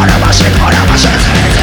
Ora ma se, ora ma se, se.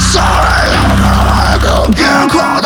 Sorry, I'm gonna go.